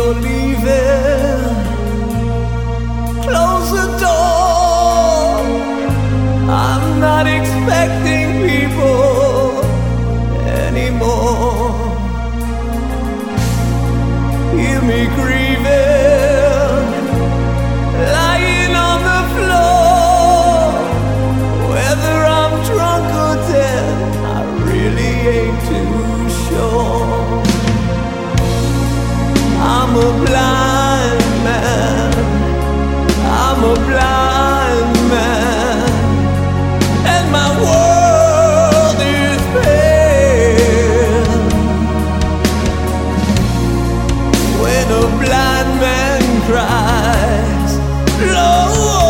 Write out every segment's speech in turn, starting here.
you're leaving. Close the door. blind man cries. Lord.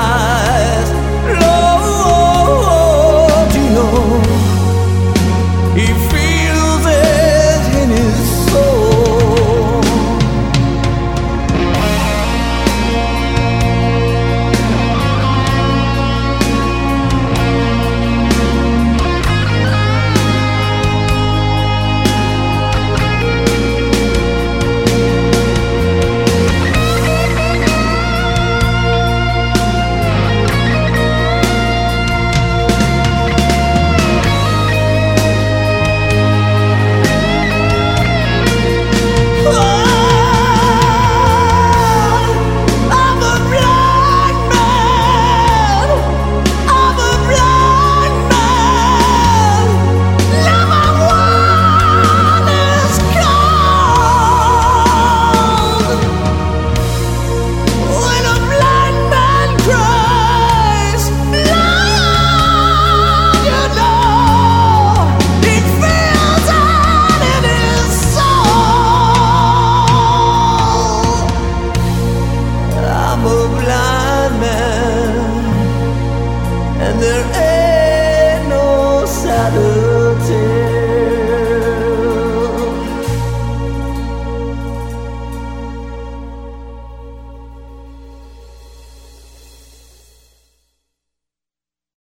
there